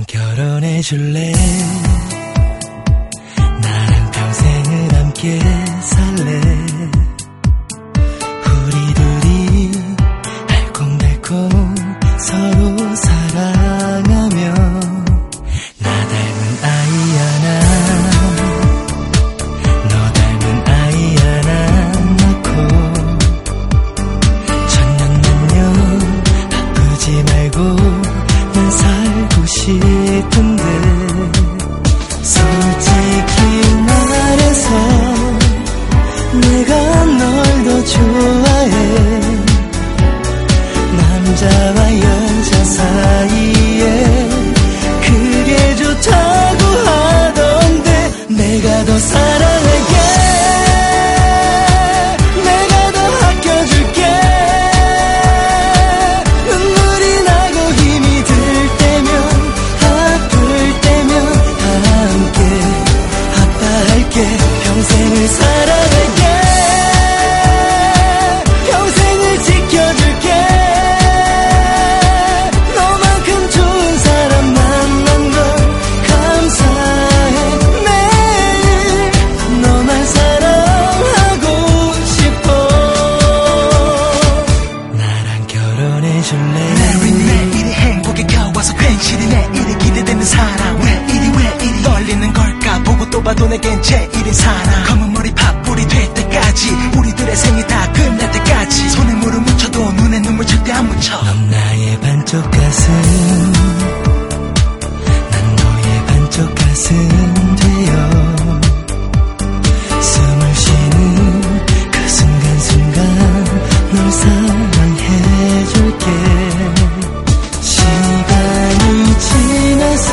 나랑 결혼해 줄래? 나랑 평생을 함께 살고 싶은데 솔직히 아파할게. 평생을 지켜줄게. 너만큼 좋은 사람 만난 건 매일 너만 사랑하고 싶어. 나랑 결혼해 줄래? 매일이 행복에 겨워서 괜시리. 내일이 기대되는 이리 왜 봐도 내겐 제일인 사람 검은 머리 팥불이 될 때까지 우리들의 생이 다 끝날 때까지 손에 물을 묻혀도 눈에 눈물 절대 안 묻혀. 넌 나의 반쪽 가슴 난 너의 반쪽 가슴 되어 숨을 쉬는 그 순간순간 널 사랑해줄게. 시간이 지나서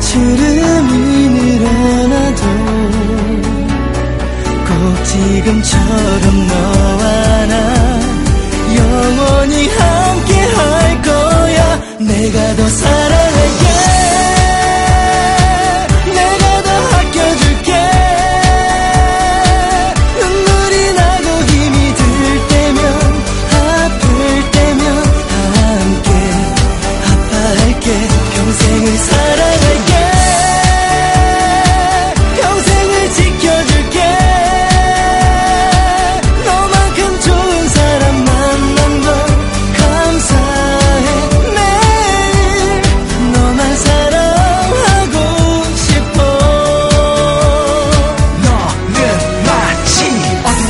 주름이 늘어나도 꼭 지금처럼 너와 나 영원히 함께 할 거야. 내가 더 사랑할게. 내가 더 아껴줄게. 눈물이 나고 힘이 들 때면 아플 때면 함께 아파할게. 평생을 사랑할게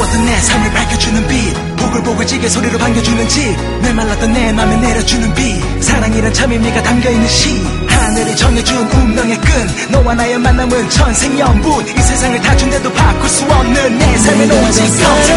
어두웠던 내 삶을 밝혀주는 빛. 보글보글지게 소리로 반겨주는 집. 메말랐던 내 맘에 내려주는 비. 사랑이란 참 의미가 담겨있는 시. 하늘이 정해준 운명의 끈. 너와 나의 만남은 천생연분. 이 세상을 다 준대도 바꿀 수 없는 내 삶의 오직 사랑할게